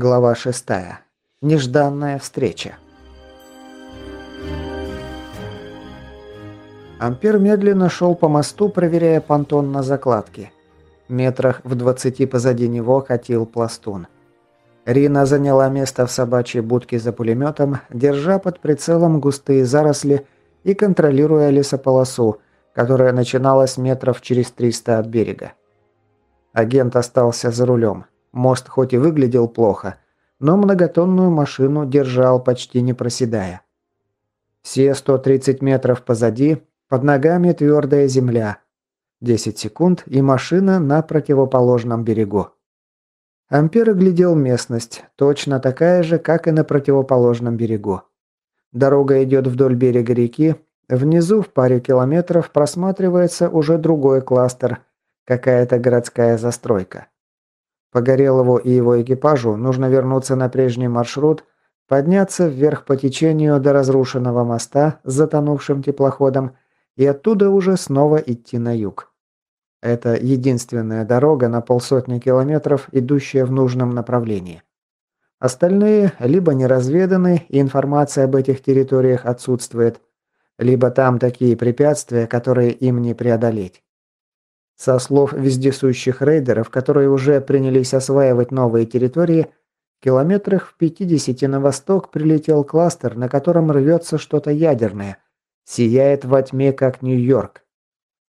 Глава 6. Нежданная встреча. Ампер медленно шел по мосту, проверяя понтон на закладке. Метрах в двадцати позади него катил пластун. Рина заняла место в собачьей будке за пулеметом, держа под прицелом густые заросли и контролируя лесополосу, которая начиналась метров через 300 от берега. Агент остался за рулем. Мост хоть и выглядел плохо, но многотонную машину держал почти не проседая. Все 130 метров позади, под ногами твердая земля. 10 секунд, и машина на противоположном берегу. Ампер оглядел местность, точно такая же, как и на противоположном берегу. Дорога идет вдоль берега реки, внизу в паре километров просматривается уже другой кластер, какая-то городская застройка. Погорелову и его экипажу нужно вернуться на прежний маршрут, подняться вверх по течению до разрушенного моста с затонувшим теплоходом и оттуда уже снова идти на юг. Это единственная дорога на полсотни километров, идущая в нужном направлении. Остальные либо не разведаны, и информация об этих территориях отсутствует, либо там такие препятствия, которые им не преодолеть. Со слов вездесущих рейдеров, которые уже принялись осваивать новые территории, километрах в 50 на восток прилетел кластер, на котором рвется что-то ядерное. Сияет во тьме, как Нью-Йорк.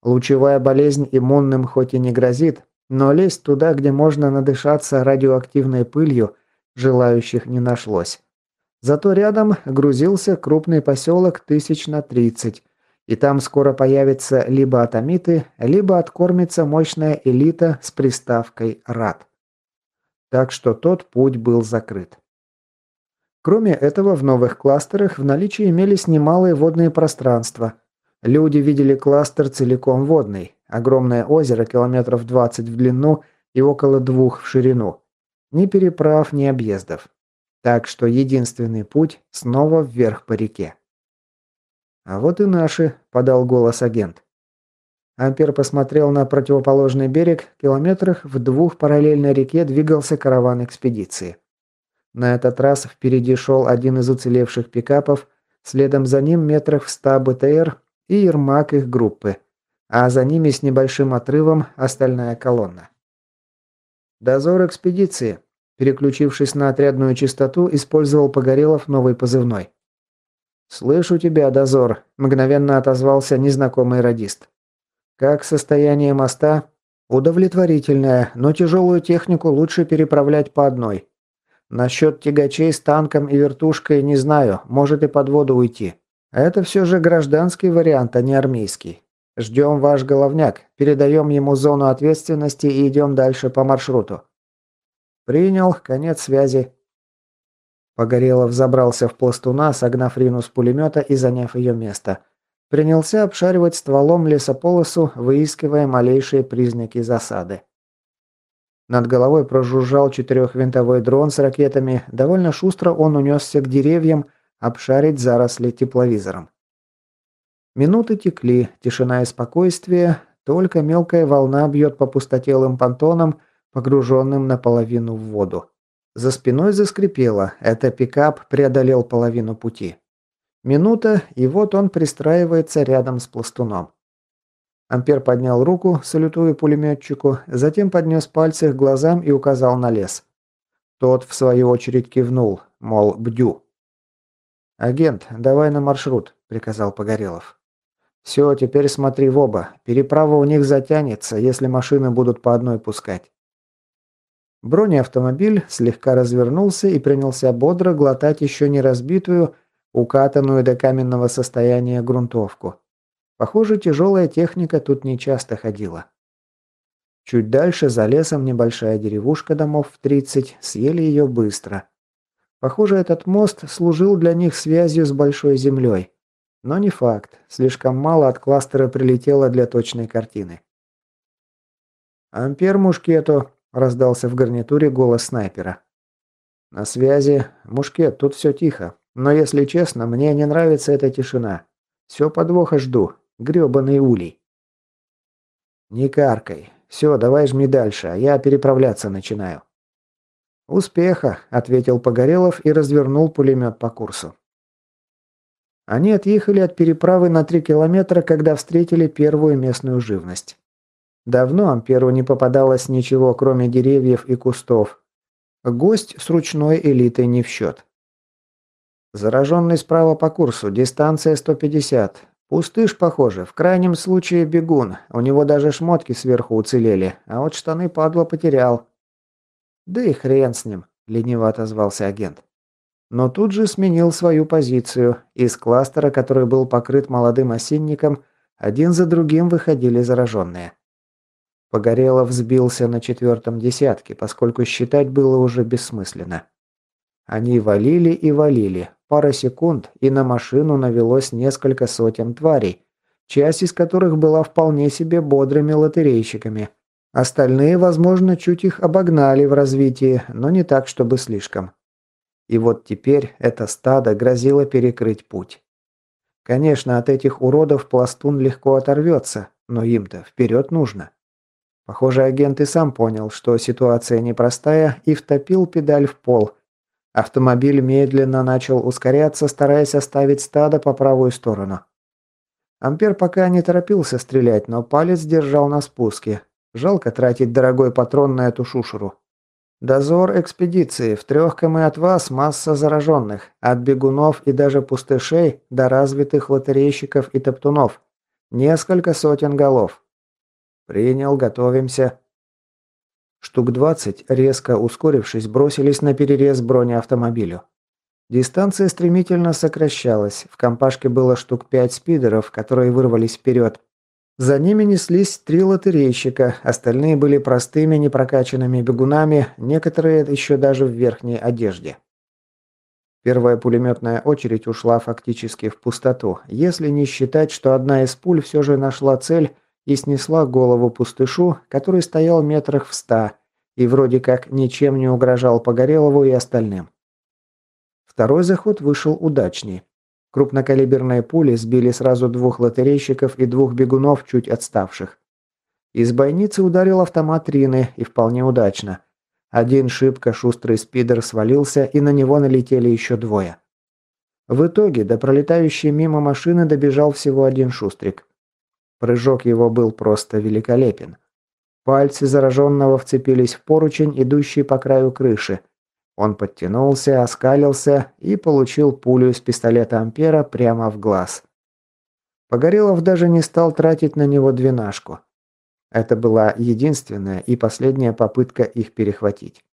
Лучевая болезнь иммунным хоть и не грозит, но лезть туда, где можно надышаться радиоактивной пылью, желающих не нашлось. Зато рядом грузился крупный поселок тысяч на тридцать, и там скоро появятся либо атомиты, либо откормится мощная элита с приставкой «рад». Так что тот путь был закрыт. Кроме этого, в новых кластерах в наличии имелись немалые водные пространства. Люди видели кластер целиком водный, огромное озеро километров 20 в длину и около двух в ширину. Ни переправ, ни объездов. Так что единственный путь снова вверх по реке. «А вот и наши», – подал голос агент. Ампер посмотрел на противоположный берег. Километрах в двух параллельной реке двигался караван экспедиции. На этот раз впереди шел один из уцелевших пикапов, следом за ним метрах в ста БТР и Ермак их группы, а за ними с небольшим отрывом остальная колонна. «Дозор экспедиции», переключившись на отрядную частоту, использовал Погорелов новый позывной. «Слышу тебя, дозор», – мгновенно отозвался незнакомый радист. «Как состояние моста?» «Удовлетворительное, но тяжелую технику лучше переправлять по одной. Насчет тягачей с танком и вертушкой не знаю, может и под воду уйти. Это все же гражданский вариант, а не армейский. Ждем ваш головняк, передаем ему зону ответственности и идем дальше по маршруту». «Принял, конец связи», Погорелов забрался в пластуна, согнав Рину с пулемета и заняв ее место. Принялся обшаривать стволом лесополосу, выискивая малейшие признаки засады. Над головой прожужжал четырехвинтовой дрон с ракетами. Довольно шустро он унесся к деревьям, обшарить заросли тепловизором. Минуты текли, тишина и спокойствие, только мелкая волна бьет по пустотелым понтонам, погруженным наполовину в воду. За спиной заскрипело. Это пикап преодолел половину пути. Минута, и вот он пристраивается рядом с пластуном. Ампер поднял руку, салютуя пулеметчику, затем поднес пальцы к глазам и указал на лес. Тот, в свою очередь, кивнул, мол, бдю. «Агент, давай на маршрут», – приказал Погорелов. «Все, теперь смотри в оба. Переправа у них затянется, если машины будут по одной пускать. Бронеавтомобиль слегка развернулся и принялся бодро глотать еще не разбитую, укатанную до каменного состояния грунтовку. Похоже, тяжелая техника тут не часто ходила. Чуть дальше, за лесом, небольшая деревушка домов в 30, съели ее быстро. Похоже, этот мост служил для них связью с большой землей. Но не факт, слишком мало от кластера прилетело для точной картины. «Ампер мушкету», – раздался в гарнитуре голос снайпера. «На связи. Мушкет, тут все тихо. Но если честно, мне не нравится эта тишина. Все подвоха жду. Грёбаный улей». «Не каркай. Все, давай жми дальше, а я переправляться начинаю». «Успеха», – ответил Погорелов и развернул пулемет по курсу. Они отъехали от переправы на три километра, когда встретили первую местную живность. Давно Амперу не попадалось ничего, кроме деревьев и кустов. Гость с ручной элитой не в счет. Зараженный справа по курсу, дистанция 150. Пустыш, похоже, в крайнем случае бегун. У него даже шмотки сверху уцелели, а вот штаны падла потерял. Да и хрен с ним, лениво отозвался агент но тут же сменил свою позицию. Из кластера, который был покрыт молодым осинником, один за другим выходили зараженные. Погорелов взбился на четвертом десятке, поскольку считать было уже бессмысленно. Они валили и валили. Пара секунд, и на машину навелось несколько сотен тварей, часть из которых была вполне себе бодрыми лотерейщиками. Остальные, возможно, чуть их обогнали в развитии, но не так, чтобы слишком. И вот теперь это стадо грозило перекрыть путь. Конечно, от этих уродов пластун легко оторвется, но им-то вперед нужно. Похоже, агент и сам понял, что ситуация непростая, и втопил педаль в пол. Автомобиль медленно начал ускоряться, стараясь оставить стадо по правую сторону. Ампер пока не торопился стрелять, но палец держал на спуске. Жалко тратить дорогой патрон на эту шушеру. Дозор экспедиции. В трех км от вас масса зараженных. От бегунов и даже пустышей до развитых лотерейщиков и топтунов. Несколько сотен голов. Принял, готовимся. Штук 20, резко ускорившись, бросились на перерез бронеавтомобилю. Дистанция стремительно сокращалась. В компашке было штук 5 спидеров, которые вырвались вперед. За ними неслись три лотерейщика, остальные были простыми непрокачанными бегунами, некоторые еще даже в верхней одежде. Первая пулеметная очередь ушла фактически в пустоту, если не считать, что одна из пуль все же нашла цель и снесла голову пустышу, который стоял метрах в ста и вроде как ничем не угрожал Погорелову и остальным. Второй заход вышел удачней. Крупнокалиберные пули сбили сразу двух лотерейщиков и двух бегунов, чуть отставших. Из бойницы ударил автомат Рины, и вполне удачно. Один шибко шустрый спидер свалился, и на него налетели еще двое. В итоге до пролетающей мимо машины добежал всего один шустрик. Прыжок его был просто великолепен. Пальцы зараженного вцепились в поручень, идущий по краю крыши, он подтянулся, оскалился и получил пулю из пистолета Ампера прямо в глаз. Погорелов даже не стал тратить на него двенашку. Это была единственная и последняя попытка их перехватить.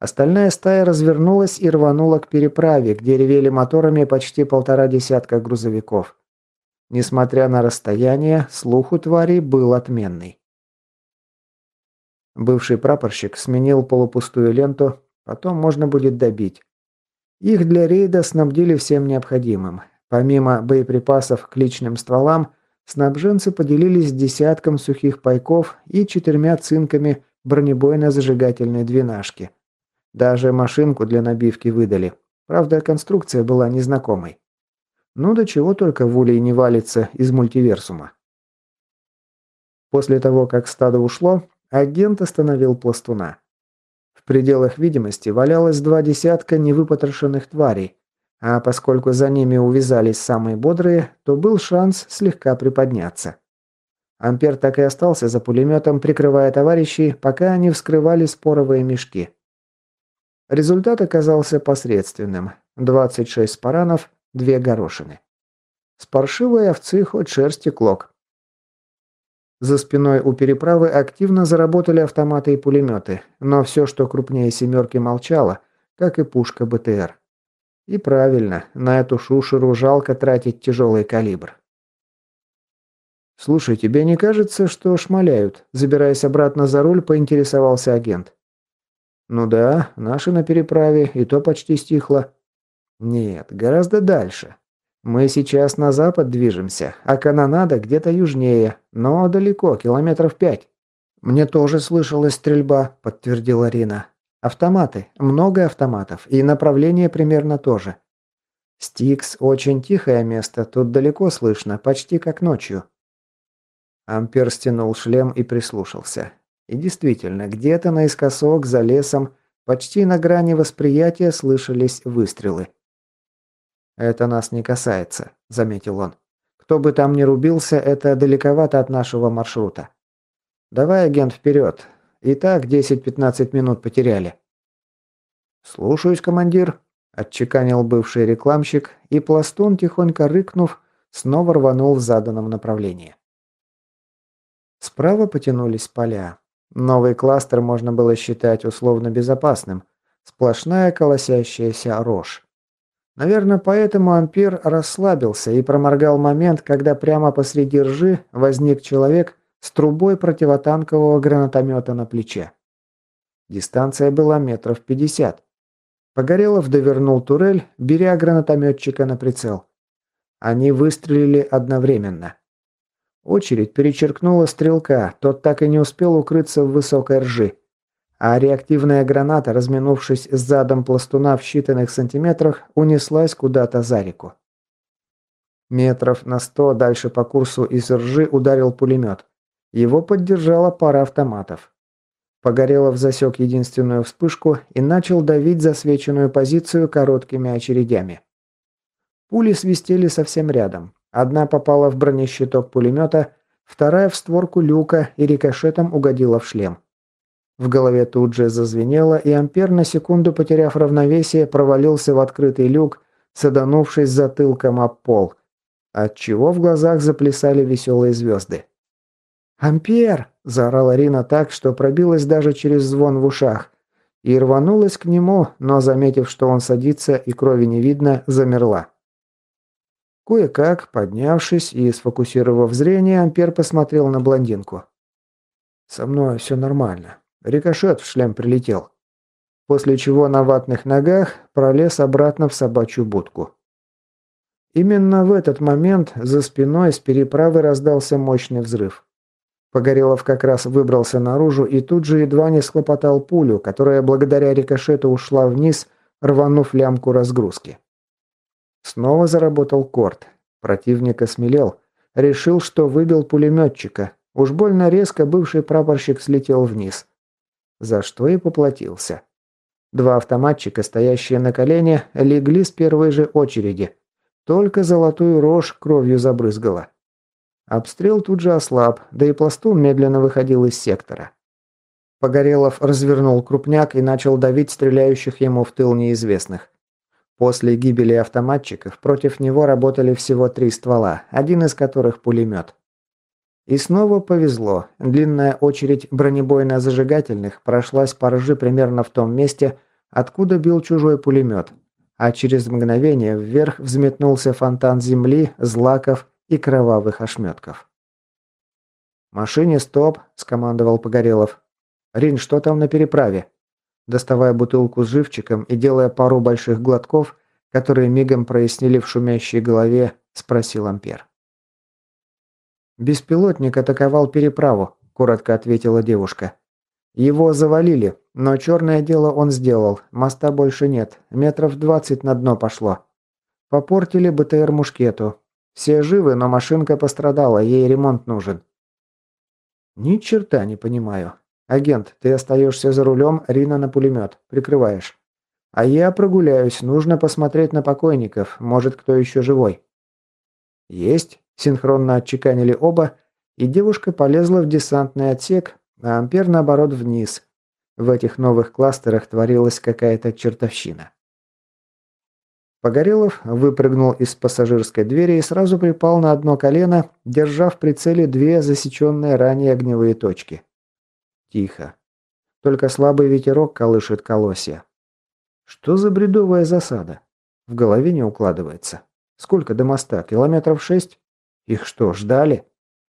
Остальная стая развернулась и рванула к переправе, где ревели моторами почти полтора десятка грузовиков. Несмотря на расстояние, слух у тварей был отменный. Бывший прапорщик сменил полупустую ленту, Потом можно будет добить. Их для рейда снабдили всем необходимым. Помимо боеприпасов к личным стволам, снабженцы поделились десятком сухих пайков и четырьмя цинками бронебойно-зажигательной двенашки. Даже машинку для набивки выдали. Правда, конструкция была незнакомой. Ну до чего только в не валится из мультиверсума. После того, как стадо ушло, агент остановил пластуна. В пределах видимости валялось два десятка невыпотрошенных тварей, а поскольку за ними увязались самые бодрые, то был шанс слегка приподняться. Ампер так и остался за пулеметом, прикрывая товарищей, пока они вскрывали споровые мешки. Результат оказался посредственным. 26 спаранов, две горошины. С паршивой овцы хоть шерсти клок. За спиной у переправы активно заработали автоматы и пулеметы, но все, что крупнее «семерки», молчало, как и пушка БТР. И правильно, на эту шушеру жалко тратить тяжелый калибр. «Слушай, тебе не кажется, что шмаляют?» Забираясь обратно за руль, поинтересовался агент. «Ну да, наши на переправе, и то почти стихло». «Нет, гораздо дальше. Мы сейчас на запад движемся, а канонада где-то южнее, но далеко, километров пять. Мне тоже слышалась стрельба, подтвердила Рина. Автоматы, много автоматов, и направление примерно тоже. Стикс очень тихое место, тут далеко слышно, почти как ночью. Ампер стянул шлем и прислушался. И действительно, где-то наискосок за лесом Почти на грани восприятия слышались выстрелы. «Это нас не касается», – заметил он. «Кто бы там ни рубился, это далековато от нашего маршрута. Давай, агент, вперед. И так 10-15 минут потеряли». «Слушаюсь, командир», – отчеканил бывший рекламщик, и пластун, тихонько рыкнув, снова рванул в заданном направлении. Справа потянулись поля. Новый кластер можно было считать условно безопасным. Сплошная колосящаяся рожь. Наверное, поэтому Ампер расслабился и проморгал момент, когда прямо посреди ржи возник человек с трубой противотанкового гранатомета на плече. Дистанция была метров пятьдесят. Погорелов довернул турель, беря гранатометчика на прицел. Они выстрелили одновременно. Очередь перечеркнула стрелка, тот так и не успел укрыться в высокой ржи. А реактивная граната, разминувшись с задом пластуна в считанных сантиметрах, унеслась куда-то за реку. Метров на сто дальше по курсу из ржи ударил пулемет. Его поддержала пара автоматов. Погорелов засек единственную вспышку и начал давить засвеченную позицию короткими очередями. Пули свистели совсем рядом. Одна попала в бронещиток пулемета, вторая в створку люка и рикошетом угодила в шлем. В голове тут же зазвенело, и Ампер, на секунду потеряв равновесие, провалился в открытый люк, саданувшись затылком об пол, отчего в глазах заплясали веселые звезды. «Ампер!» – заорала Рина так, что пробилась даже через звон в ушах, и рванулась к нему, но, заметив, что он садится и крови не видно, замерла. Кое-как, поднявшись и сфокусировав зрение, Ампер посмотрел на блондинку. «Со мной все нормально. Рикошет в шлем прилетел». После чего на ватных ногах пролез обратно в собачью будку. Именно в этот момент за спиной с переправы раздался мощный взрыв. Погорелов как раз выбрался наружу и тут же едва не схлопотал пулю, которая благодаря рикошету ушла вниз, рванув лямку разгрузки. Снова заработал корт. Противник осмелел. Решил, что выбил пулеметчика. Уж больно резко бывший прапорщик слетел вниз. За что и поплатился. Два автоматчика, стоящие на колене, легли с первой же очереди. Только золотую рожь кровью забрызгала. Обстрел тут же ослаб, да и пластун медленно выходил из сектора. Погорелов развернул крупняк и начал давить стреляющих ему в тыл неизвестных. После гибели автоматчиков против него работали всего три ствола, один из которых пулемет. И снова повезло. Длинная очередь бронебойно-зажигательных прошлась по ржи примерно в том месте, откуда бил чужой пулемет, а через мгновение вверх взметнулся фонтан земли, злаков и кровавых ошметков. «Машине стоп!» – скомандовал Погорелов. «Рин, что там на переправе?» Доставая бутылку с живчиком и делая пару больших глотков, которые мигом прояснили в шумящей голове, спросил Ампер. «Беспилотник атаковал переправу», – коротко ответила девушка. «Его завалили, но черное дело он сделал, моста больше нет, метров двадцать на дно пошло. Попортили БТР мушкету. Все живы, но машинка пострадала, ей ремонт нужен». «Ни черта не понимаю. «Агент, ты остаешься за рулем, Рина на пулемет. Прикрываешь. А я прогуляюсь, нужно посмотреть на покойников, может, кто еще живой». «Есть», – синхронно отчеканили оба, и девушка полезла в десантный отсек, а Ампер, наоборот, вниз. В этих новых кластерах творилась какая-то чертовщина. Погорелов выпрыгнул из пассажирской двери и сразу припал на одно колено, держа в прицеле две засеченные ранее огневые точки. Тихо. Только слабый ветерок колышет колосья. Что за бредовая засада? В голове не укладывается. Сколько до моста? Километров шесть? Их что, ждали?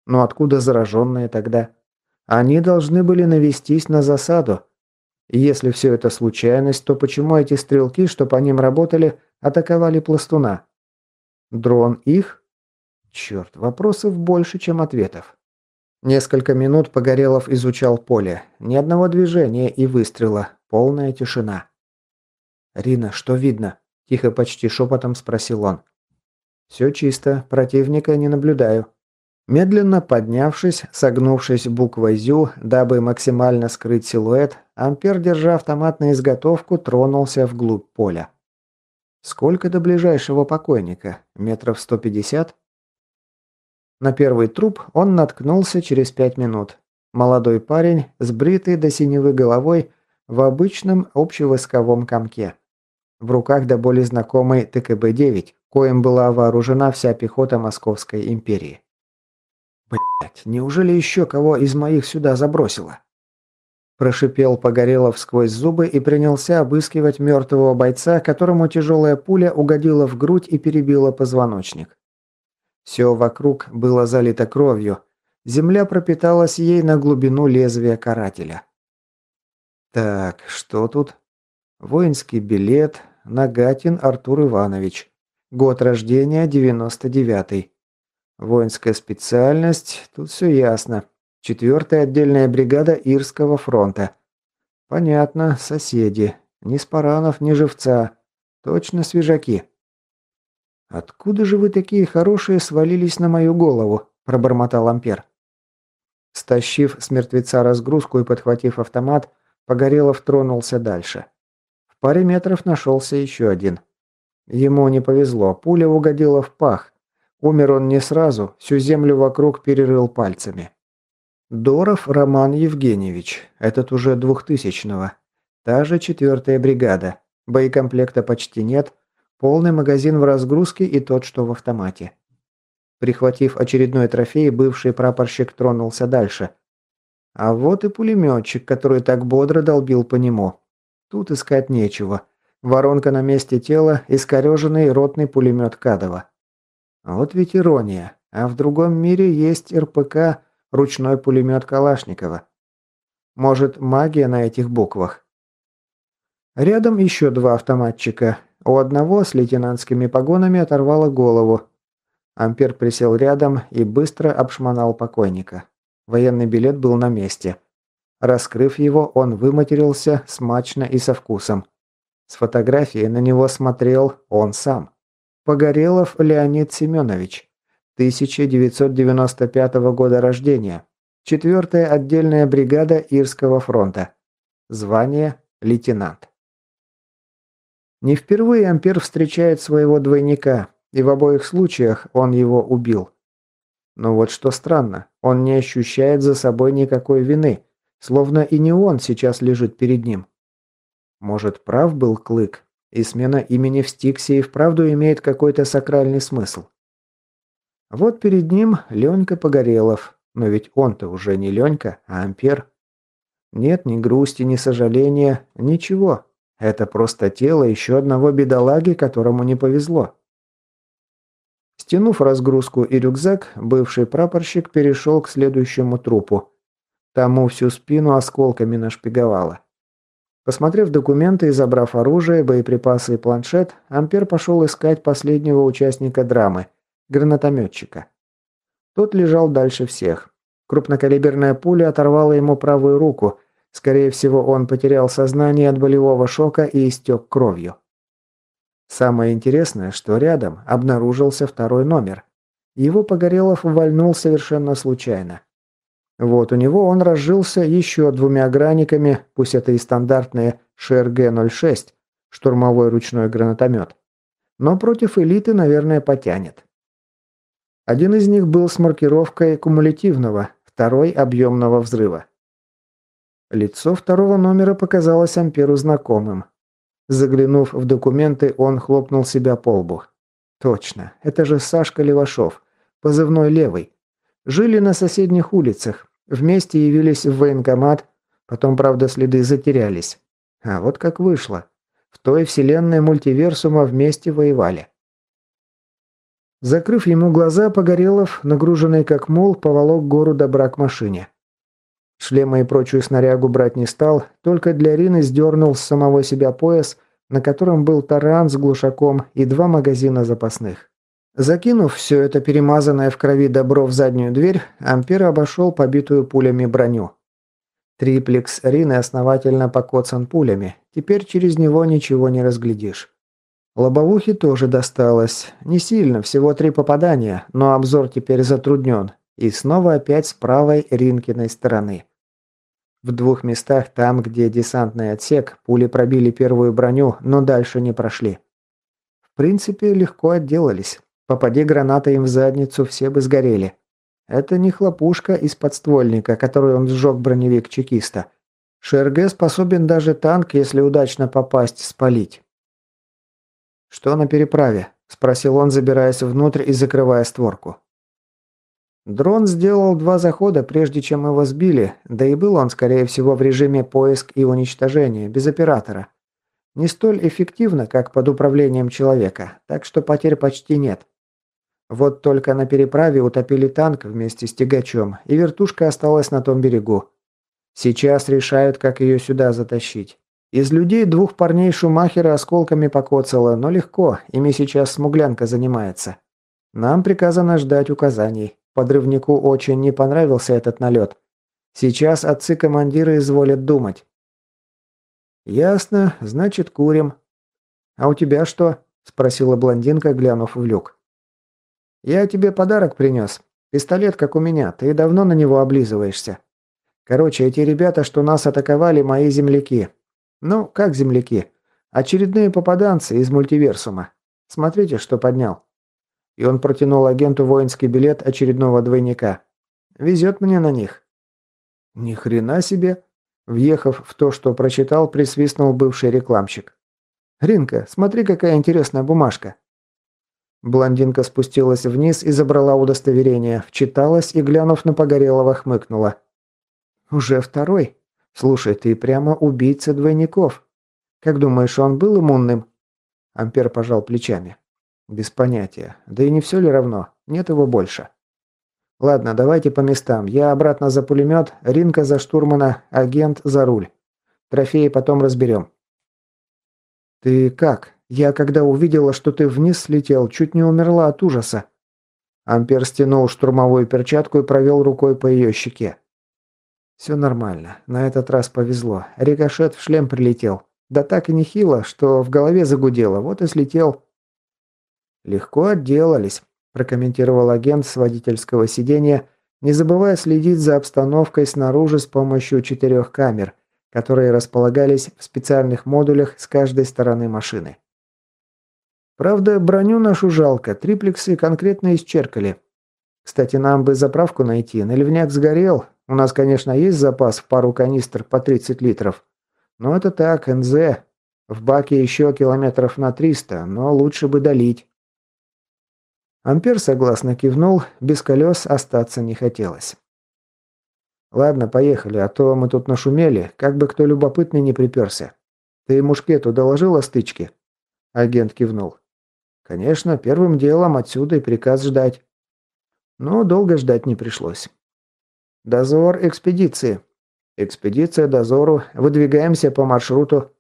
Но откуда зараженные тогда? Они должны были навестись на засаду. Если все это случайность, то почему эти стрелки, что по ним работали, атаковали пластуна? Дрон их? Черт, вопросов больше, чем ответов. Несколько минут Погорелов изучал поле. Ни одного движения и выстрела. Полная тишина. «Рина, что видно?» – тихо, почти шепотом спросил он. «Все чисто. Противника не наблюдаю». Медленно поднявшись, согнувшись буквой «зю», дабы максимально скрыть силуэт, Ампер, держа автомат на изготовку, тронулся вглубь поля. Сколько до ближайшего покойника? Метров 150? На первый труп он наткнулся через пять минут. Молодой парень, с бритой до синевы головой, в обычном общевойсковом комке. В руках до боли знакомый ТКБ-9, коим была вооружена вся пехота Московской империи. Блять, неужели еще кого из моих сюда забросило? Прошипел Погорелов сквозь зубы и принялся обыскивать мертвого бойца, которому тяжелая пуля угодила в грудь и перебила позвоночник. Все вокруг было залито кровью. Земля пропиталась ей на глубину лезвия карателя. Так, что тут? Воинский билет. Нагатин Артур Иванович. Год рождения 99-й. Воинская специальность. Тут все ясно. Четвертая отдельная бригада Ирского фронта. Понятно, соседи. Ни Спаранов, ни Живца. Точно свежаки. «Откуда же вы такие хорошие свалились на мою голову?» – пробормотал Ампер. Стащив с мертвеца разгрузку и подхватив автомат, Погорелов тронулся дальше. Паре метров нашелся еще один. Ему не повезло, пуля угодила в пах. Умер он не сразу, всю землю вокруг перерыл пальцами. Доров Роман Евгеньевич, этот уже двухтысячного. Та же четвертая бригада. Боекомплекта почти нет, полный магазин в разгрузке и тот, что в автомате. Прихватив очередной трофей, бывший прапорщик тронулся дальше – а вот и пулеметчик, который так бодро долбил по нему. Тут искать нечего. Воронка на месте тела, искореженный ротный пулемет Кадова. Вот ведь ирония. А в другом мире есть РПК, ручной пулемет Калашникова. Может, магия на этих буквах? Рядом еще два автоматчика. У одного с лейтенантскими погонами оторвало голову. Ампер присел рядом и быстро обшмонал покойника. Военный билет был на месте. Раскрыв его, он выматерился смачно и со вкусом. С фотографии на него смотрел он сам. Погорелов Леонид Семенович. 1995 года рождения. Четвертая отдельная бригада Ирского фронта. Звание лейтенант. Не впервые Ампер встречает своего двойника, и в обоих случаях он его убил. Но вот что странно, он не ощущает за собой никакой вины, словно и не он сейчас лежит перед ним. Может, прав был Клык, и смена имени в Стиксе и вправду имеет какой-то сакральный смысл. Вот перед ним Ленька Погорелов, но ведь он-то уже не Ленька, а Ампер. Нет ни грусти, ни сожаления, ничего. Это просто тело еще одного бедолаги, которому не повезло. Стянув разгрузку и рюкзак, бывший прапорщик перешел к следующему трупу. Тому всю спину осколками нашпиговало. Посмотрев документы и забрав оружие, боеприпасы и планшет, Ампер пошел искать последнего участника драмы – гранатометчика. Тот лежал дальше всех. Крупнокалиберная пуля оторвала ему правую руку. Скорее всего, он потерял сознание от болевого шока и истек кровью. Самое интересное, что рядом обнаружился второй номер. Его Погорелов увольнул совершенно случайно. Вот у него он разжился еще двумя граниками, пусть это и стандартные ШРГ-06, штурмовой ручной гранатомет. Но против элиты, наверное, потянет. Один из них был с маркировкой кумулятивного, второй – объемного взрыва. Лицо второго номера показалось Амперу знакомым. Заглянув в документы, он хлопнул себя по лбу. Точно, это же Сашка Левашов, позывной «Левый». Жили на соседних улицах, вместе явились в военкомат, потом, правда, следы затерялись. А вот как вышло. В той вселенной мультиверсума вместе воевали. Закрыв ему глаза, Погорелов, нагруженный как мул, поволок гору добра к машине. Шлема и прочую снарягу брать не стал, только для Рины сдернул с самого себя пояс, на котором был таран с глушаком и два магазина запасных. Закинув все это перемазанное в крови добро в заднюю дверь, Ампер обошел побитую пулями броню. Триплекс Рины основательно покоцан пулями, теперь через него ничего не разглядишь. Лобовухе тоже досталось. Не сильно, всего три попадания, но обзор теперь затруднен, и снова опять с правой Ринкиной стороны. В двух местах, там, где десантный отсек, пули пробили первую броню, но дальше не прошли. В принципе, легко отделались. Попади граната им в задницу, все бы сгорели. Это не хлопушка из подствольника, которую он сжег броневик чекиста. ШРГ способен даже танк, если удачно попасть, спалить. «Что на переправе?» – спросил он, забираясь внутрь и закрывая створку. Дрон сделал два захода, прежде чем его сбили, да и был он, скорее всего, в режиме поиск и уничтожения, без оператора. Не столь эффективно, как под управлением человека, так что потерь почти нет. Вот только на переправе утопили танк вместе с тягачом, и вертушка осталась на том берегу. Сейчас решают, как ее сюда затащить. Из людей двух парней Шумахера осколками покоцало, но легко, ими сейчас смуглянка занимается. Нам приказано ждать указаний. Подрывнику очень не понравился этот налет. Сейчас отцы-командиры изволят думать. «Ясно, значит, курим». «А у тебя что?» – спросила блондинка, глянув в люк. «Я тебе подарок принес. Пистолет, как у меня. Ты давно на него облизываешься. Короче, эти ребята, что нас атаковали, мои земляки. Ну, как земляки? Очередные попаданцы из мультиверсума. Смотрите, что поднял». И он протянул агенту воинский билет очередного двойника. «Везет мне на них». «Ни хрена себе!» Въехав в то, что прочитал, присвистнул бывший рекламщик. «Ринка, смотри, какая интересная бумажка». Блондинка спустилась вниз и забрала удостоверение, вчиталась и, глянув на Погорелого, хмыкнула. «Уже второй? Слушай, ты прямо убийца двойников. Как думаешь, он был иммунным?» Ампер пожал плечами. «Без понятия. Да и не все ли равно? Нет его больше». «Ладно, давайте по местам. Я обратно за пулемет, Ринка за штурмана, агент за руль. Трофеи потом разберем». «Ты как? Я, когда увидела, что ты вниз слетел, чуть не умерла от ужаса». Ампер стянул штурмовую перчатку и провел рукой по ее щеке. «Все нормально. На этот раз повезло. Рикошет в шлем прилетел. Да так и нехило, что в голове загудело. Вот и слетел». «Легко отделались», – прокомментировал агент с водительского сиденья, не забывая следить за обстановкой снаружи с помощью четырех камер, которые располагались в специальных модулях с каждой стороны машины. Правда, броню нашу жалко, триплексы конкретно исчеркали. Кстати, нам бы заправку найти, наливняк сгорел. У нас, конечно, есть запас в пару канистр по 30 литров. Но это так, НЗ. В баке еще километров на 300, но лучше бы долить. Ампер согласно кивнул, без колес остаться не хотелось. «Ладно, поехали, а то мы тут нашумели, как бы кто любопытный не приперся. Ты мушкету доложил о стычке?» Агент кивнул. «Конечно, первым делом отсюда и приказ ждать». Но долго ждать не пришлось. «Дозор экспедиции». «Экспедиция дозору. Выдвигаемся по маршруту».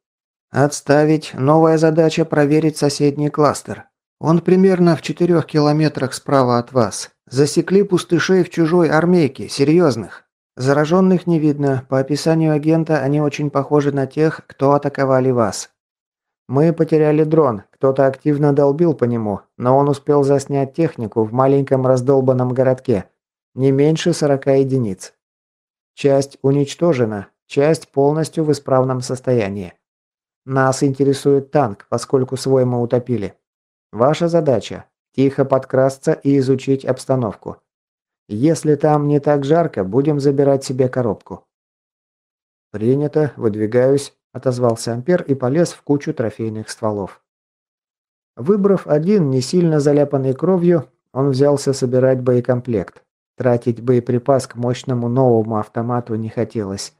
«Отставить. Новая задача – проверить соседний кластер. Он примерно в четырех километрах справа от вас. Засекли пустышей в чужой армейке, серьезных. Зараженных не видно. По описанию агента они очень похожи на тех, кто атаковали вас. Мы потеряли дрон. Кто-то активно долбил по нему, но он успел заснять технику в маленьком раздолбанном городке. Не меньше 40 единиц. Часть уничтожена, часть полностью в исправном состоянии. Нас интересует танк, поскольку свой мы утопили. Ваша задача – тихо подкрасться и изучить обстановку. Если там не так жарко, будем забирать себе коробку». «Принято, выдвигаюсь», – отозвался Ампер и полез в кучу трофейных стволов. Выбрав один, не сильно заляпанный кровью, он взялся собирать боекомплект. Тратить боеприпас к мощному новому автомату не хотелось.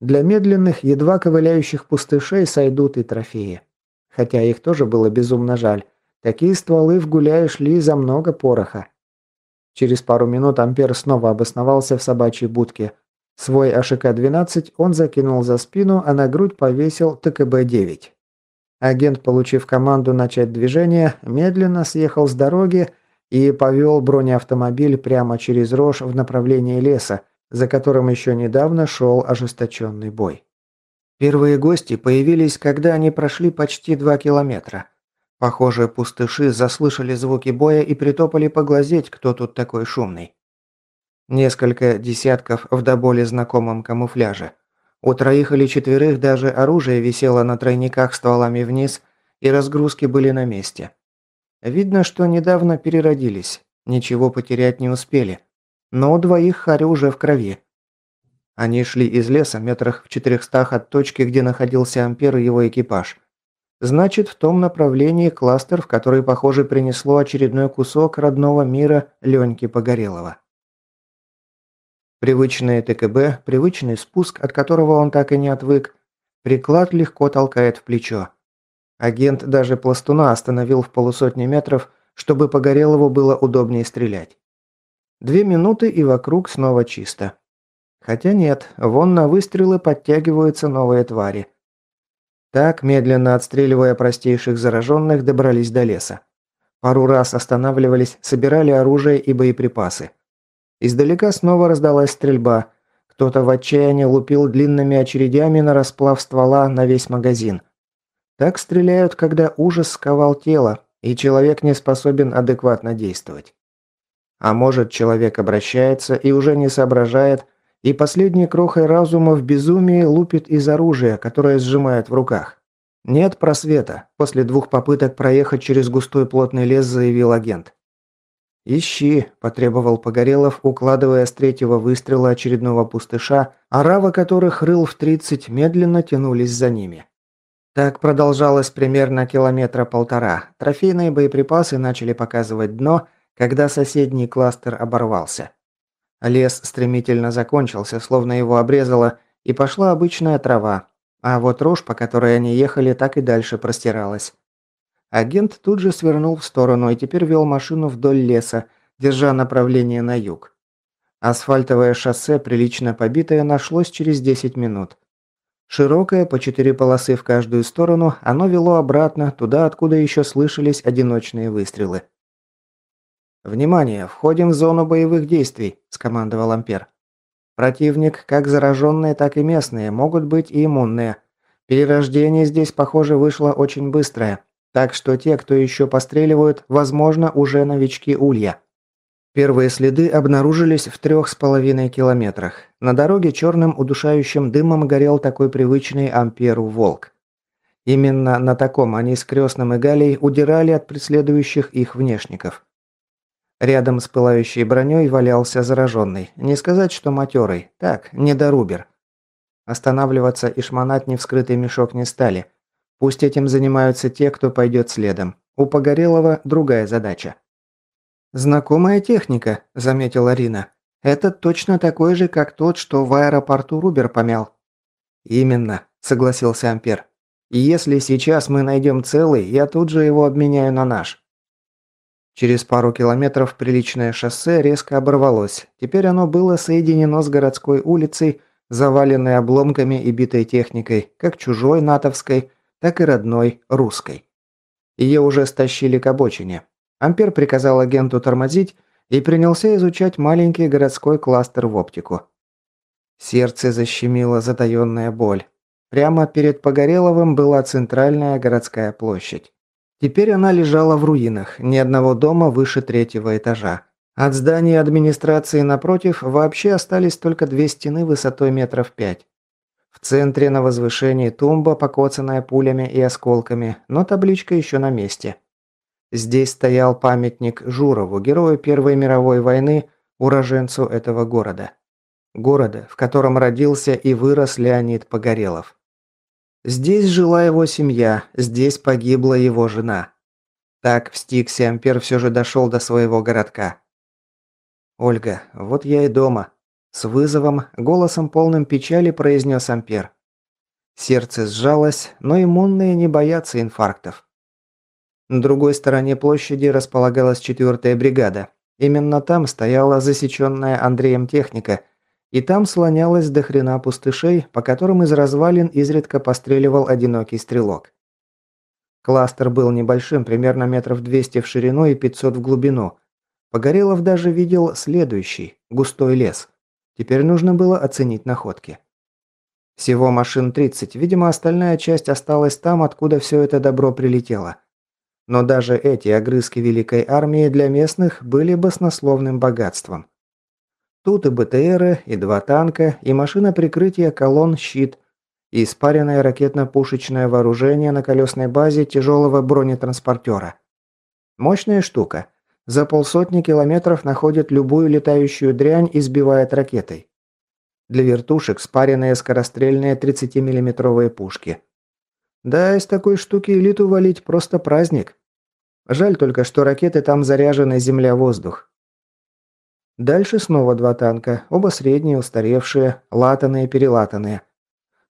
Для медленных, едва ковыляющих пустышей сойдут и трофеи. Хотя их тоже было безумно жаль. Такие стволы в гуляе шли за много пороха. Через пару минут Ампер снова обосновался в собачьей будке. Свой АШК-12 он закинул за спину, а на грудь повесил ТКБ-9. Агент, получив команду начать движение, медленно съехал с дороги и повел бронеавтомобиль прямо через рожь в направлении леса, за которым еще недавно шел ожесточенный бой. Первые гости появились, когда они прошли почти два километра. Похоже, пустыши заслышали звуки боя и притопали поглазеть, кто тут такой шумный. Несколько десятков в до боли знакомом камуфляже. У троих или четверых даже оружие висело на тройниках стволами вниз, и разгрузки были на месте. Видно, что недавно переродились, ничего потерять не успели. Но у двоих Хари уже в крови. Они шли из леса метрах в четырехстах от точки, где находился Ампер и его экипаж. Значит, в том направлении кластер, в который, похоже, принесло очередной кусок родного мира Леньки Погорелова. Привычное ТКБ, привычный спуск, от которого он так и не отвык, приклад легко толкает в плечо. Агент даже пластуна остановил в полусотни метров, чтобы Погорелову было удобнее стрелять. Две минуты и вокруг снова чисто. Хотя нет, вон на выстрелы подтягиваются новые твари. Так, медленно отстреливая простейших зараженных, добрались до леса. Пару раз останавливались, собирали оружие и боеприпасы. Издалека снова раздалась стрельба. Кто-то в отчаянии лупил длинными очередями на расплав ствола на весь магазин. Так стреляют, когда ужас сковал тело, и человек не способен адекватно действовать. А может, человек обращается и уже не соображает, и последней крохой разума в безумии лупит из оружия, которое сжимает в руках. «Нет просвета», – после двух попыток проехать через густой плотный лес заявил агент. «Ищи», – потребовал Погорелов, укладывая с третьего выстрела очередного пустыша, орава которых рыл в тридцать медленно тянулись за ними. Так продолжалось примерно километра полтора. Трофейные боеприпасы начали показывать дно, когда соседний кластер оборвался. Лес стремительно закончился, словно его обрезало, и пошла обычная трава, а вот рожь, по которой они ехали, так и дальше простиралась. Агент тут же свернул в сторону и теперь вел машину вдоль леса, держа направление на юг. Асфальтовое шоссе, прилично побитое, нашлось через 10 минут. Широкое, по четыре полосы в каждую сторону, оно вело обратно, туда, откуда еще слышались одиночные выстрелы. «Внимание! Входим в зону боевых действий», – скомандовал Ампер. «Противник, как зараженные, так и местные, могут быть и иммунные. Перерождение здесь, похоже, вышло очень быстрое, так что те, кто еще постреливают, возможно, уже новички Улья». Первые следы обнаружились в трех с половиной километрах. На дороге черным удушающим дымом горел такой привычный Амперу «Волк». Именно на таком они с Крестным и Галей удирали от преследующих их внешников. Рядом с пылающей броней валялся зараженный. Не сказать, что матерый. Так, недорубер. Останавливаться и шмонать невскрытый мешок не стали. Пусть этим занимаются те, кто пойдет следом. У Погорелова другая задача. «Знакомая техника», – заметила Рина. «Это точно такой же, как тот, что в аэропорту Рубер помял». «Именно», – согласился Ампер. «И если сейчас мы найдем целый, я тут же его обменяю на наш». Через пару километров приличное шоссе резко оборвалось. Теперь оно было соединено с городской улицей, заваленной обломками и битой техникой, как чужой натовской, так и родной русской. Ее уже стащили к обочине. Ампер приказал агенту тормозить и принялся изучать маленький городской кластер в оптику. Сердце защемило затаённая боль. Прямо перед Погореловым была центральная городская площадь. Теперь она лежала в руинах, ни одного дома выше третьего этажа. От здания администрации напротив вообще остались только две стены высотой метров пять. В центре на возвышении тумба, покоцанная пулями и осколками, но табличка еще на месте. Здесь стоял памятник Журову, герою Первой мировой войны, уроженцу этого города. Города, в котором родился и вырос Леонид Погорелов. Здесь жила его семья, здесь погибла его жена. Так в Стиксе Ампер все же дошел до своего городка. «Ольга, вот я и дома», – с вызовом, голосом полным печали произнес Ампер. Сердце сжалось, но иммунные не боятся инфарктов. На другой стороне площади располагалась четвертая бригада. Именно там стояла засеченная Андреем техника – и там слонялось до хрена пустышей, по которым из развалин изредка постреливал одинокий стрелок. Кластер был небольшим, примерно метров 200 в ширину и 500 в глубину. Погорелов даже видел следующий, густой лес. Теперь нужно было оценить находки. Всего машин 30, видимо, остальная часть осталась там, откуда все это добро прилетело. Но даже эти огрызки Великой Армии для местных были баснословным богатством. Тут и БТРы, и два танка, и машина прикрытия колонн «Щит», и спаренное ракетно-пушечное вооружение на колесной базе тяжелого бронетранспортера. Мощная штука. За полсотни километров находит любую летающую дрянь и сбивает ракетой. Для вертушек спаренные скорострельные 30-миллиметровые пушки. Да, из такой штуки элиту валить просто праздник. Жаль только, что ракеты там заряжены земля-воздух. Дальше снова два танка, оба средние, устаревшие, латанные-перелатанные.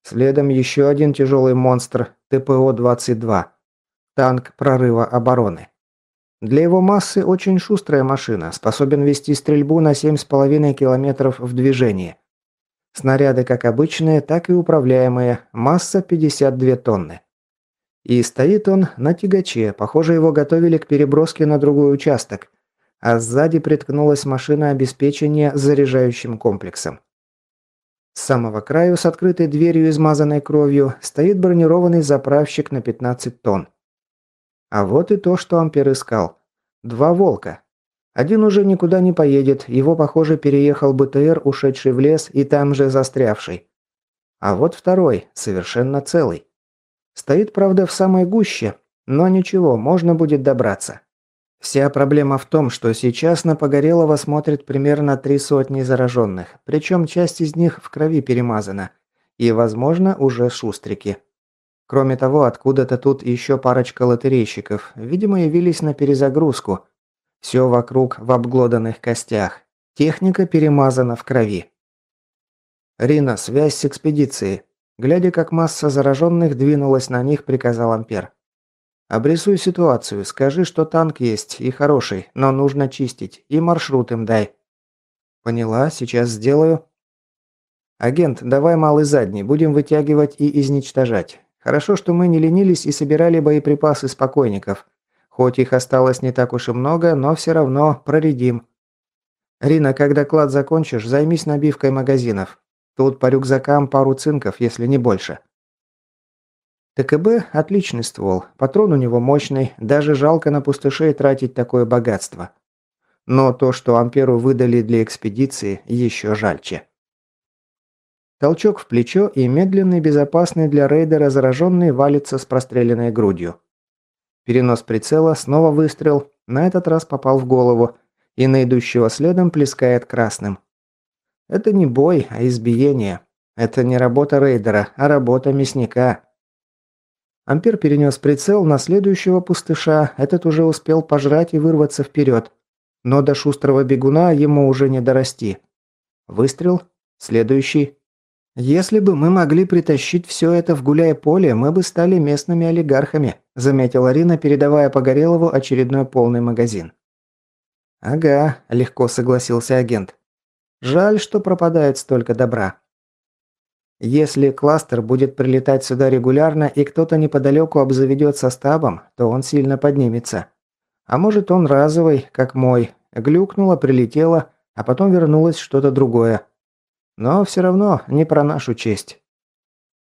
Следом еще один тяжелый монстр ТПО-22. Танк прорыва обороны. Для его массы очень шустрая машина, способен вести стрельбу на 7,5 километров в движении. Снаряды как обычные, так и управляемые, масса 52 тонны. И стоит он на тягаче, похоже, его готовили к переброске на другой участок, а сзади приткнулась машина обеспечения заряжающим комплексом. С самого краю с открытой дверью, измазанной кровью, стоит бронированный заправщик на 15 тонн. А вот и то, что Ампер искал. Два «Волка». Один уже никуда не поедет, его, похоже, переехал БТР, ушедший в лес и там же застрявший. А вот второй, совершенно целый. Стоит, правда, в самой гуще, но ничего, можно будет добраться. Вся проблема в том, что сейчас на Погорелого смотрит примерно три сотни зараженных, причем часть из них в крови перемазана. И, возможно, уже шустрики. Кроме того, откуда-то тут еще парочка лотерейщиков, видимо, явились на перезагрузку. Все вокруг в обглоданных костях. Техника перемазана в крови. «Рина, связь с экспедицией». Глядя, как масса зараженных двинулась на них, приказал Ампер. Обрисуй ситуацию, скажи, что танк есть и хороший, но нужно чистить, и маршрут им дай. Поняла, сейчас сделаю. Агент, давай малый задний, будем вытягивать и изничтожать. Хорошо, что мы не ленились и собирали боеприпасы с покойников. Хоть их осталось не так уж и много, но все равно проредим. Рина, когда клад закончишь, займись набивкой магазинов. Тут по рюкзакам пару цинков, если не больше. ТКБ – отличный ствол, патрон у него мощный, даже жалко на пустышей тратить такое богатство. Но то, что Амперу выдали для экспедиции, еще жальче. Толчок в плечо и медленный, безопасный для рейдера зараженный валится с простреленной грудью. Перенос прицела, снова выстрел, на этот раз попал в голову, и на идущего следом плескает красным. Это не бой, а избиение. Это не работа рейдера, а работа мясника. Ампер перенес прицел на следующего пустыша, этот уже успел пожрать и вырваться вперед. Но до шустрого бегуна ему уже не дорасти. Выстрел. Следующий. «Если бы мы могли притащить все это в гуляй-поле, мы бы стали местными олигархами», заметила Рина, передавая Погорелову очередной полный магазин. «Ага», – легко согласился агент. «Жаль, что пропадает столько добра». Если кластер будет прилетать сюда регулярно и кто-то неподалеку обзаведется стабом, то он сильно поднимется. А может он разовый, как мой. Глюкнуло, прилетело, а потом вернулось что-то другое. Но все равно не про нашу честь.